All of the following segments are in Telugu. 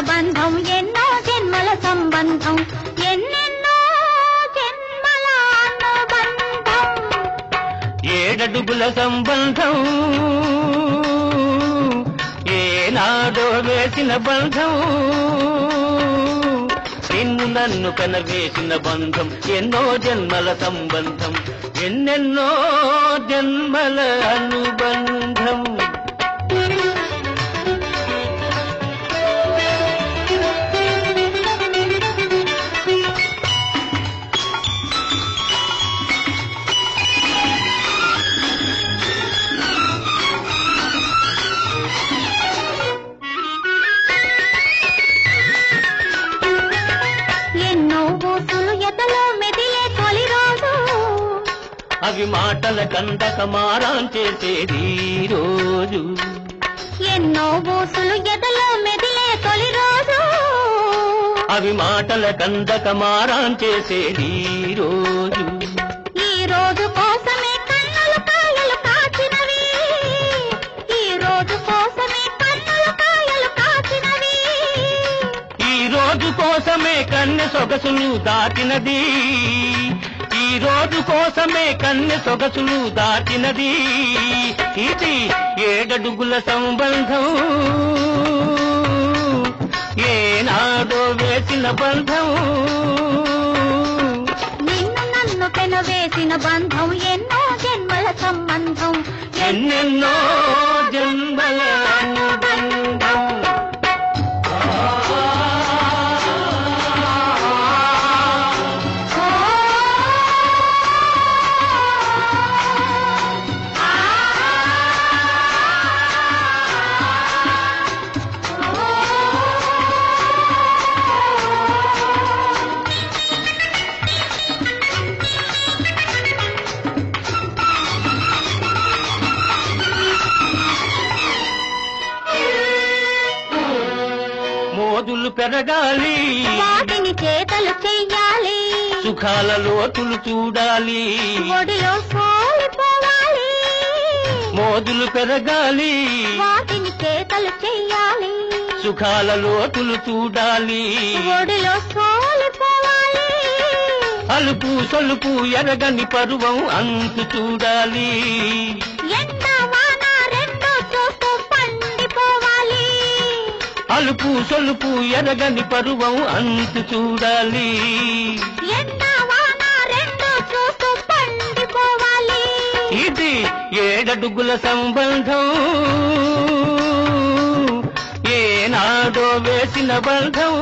బంధం ఎన్నో జన్మల సంబంధం ఎన్నెన్నో జన్మల అనుబంధం ఏడడుగుల సంబంధం ఏనాడో వేసిన బంధం. నిన్ను నన్ను కనవేసిన బంధం ఎన్నో జన్మల సంబంధం ఎన్నెన్నో జన్మల అనుబంధం. అవి మాటల కందక మారాం చేసేది రోజు ఎన్నో ఊసులు ఎదలో మెదిలే తొలి రోజు. అవి మాటల కందక మారాం చేసేది రోజు ఈ రోజు కోసమే కన్నులు కాయలు కాచినవి. ఈ రోజు కోసమే కన్నులు కాయలు కాచినవి. ఈ రోజు కోసమే కన్నె సొగసులు దాటినది. ఈ రోజు కోసమే కన్నె సొగసులు దాటినది. ఇది ఏడడుగుల సంబంధం. ఏనాడో వేసిన బంధం. నిన్ను నన్ను పెనవేసిన బంధం ఎన్నో జన్మల సంబంధం. ఎన్నెన్నో జన్మల పెరగాలి. వాటిని చేతలు చెయ్యాలి. సుఖాల లోతులు చూడాలి. ఒడిలో మోదులు పెరగాలి. వాటిని చేతలు చెయ్యాలి. సుఖాల లోతులు చూడాలి. ఒడిలో అలుపు సొలుపు ఎరగని పరువం అంతు చూడాలి. అలుపు సొలుపు ఎరగని పరువం అంతు చూడాలి. ఇది ఏడడుగుల సంబంధం. ఏనాడో వేసిన బంధం.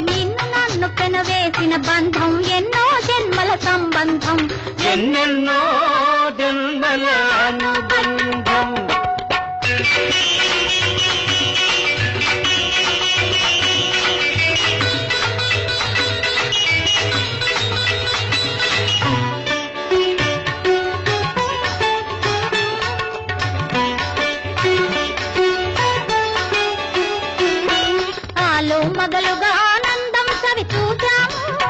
నిన్ను నన్ను పెనవేసిన బంధం ఎన్నో జన్మల సంబంధం. ఎన్నెన్నో జన్మల అనుబంధం. ఆనందం సవి చూశాము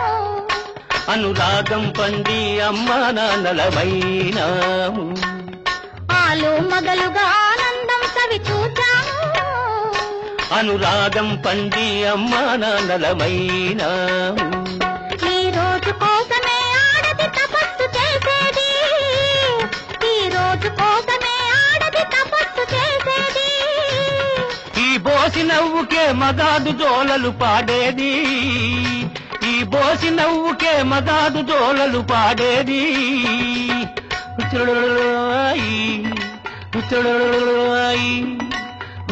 అనురాగం పండి అమ్మా నాన్నలమైనాము. ఆలో మగలుగా ఆనందం సవి చూశాము అనురాగం పండి అమ్మా నాన్నలమైనాము. నవ్వుకే మగాదు జోలలు పాడేది ఈ బోసి నవ్వుకే మగాదు జోలలు పాడేది ఉచ్చడోయి, ఉచ్చడోయి,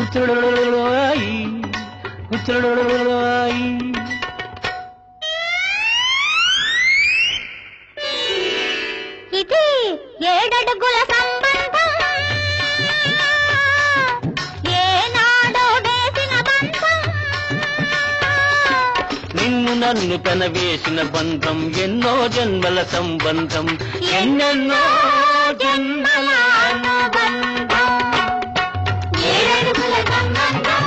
ఉచ్చడోయి, ఉచ్చడోయి. ఇది ఏడడుగుల నిన్ను నన్ను కనవేసిన బంధం ఎన్నో జన్మల సంబంధం ఎన్నెన్నో జన్మల అనుబంధం. ఏడుగుల సంబంధం